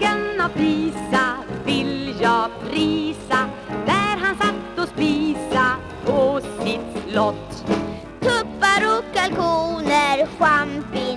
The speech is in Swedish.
Hertigen av Pisa vill jag prisa Där han satt och spisa på sitt slott. Tuppar och kalkoner, Champi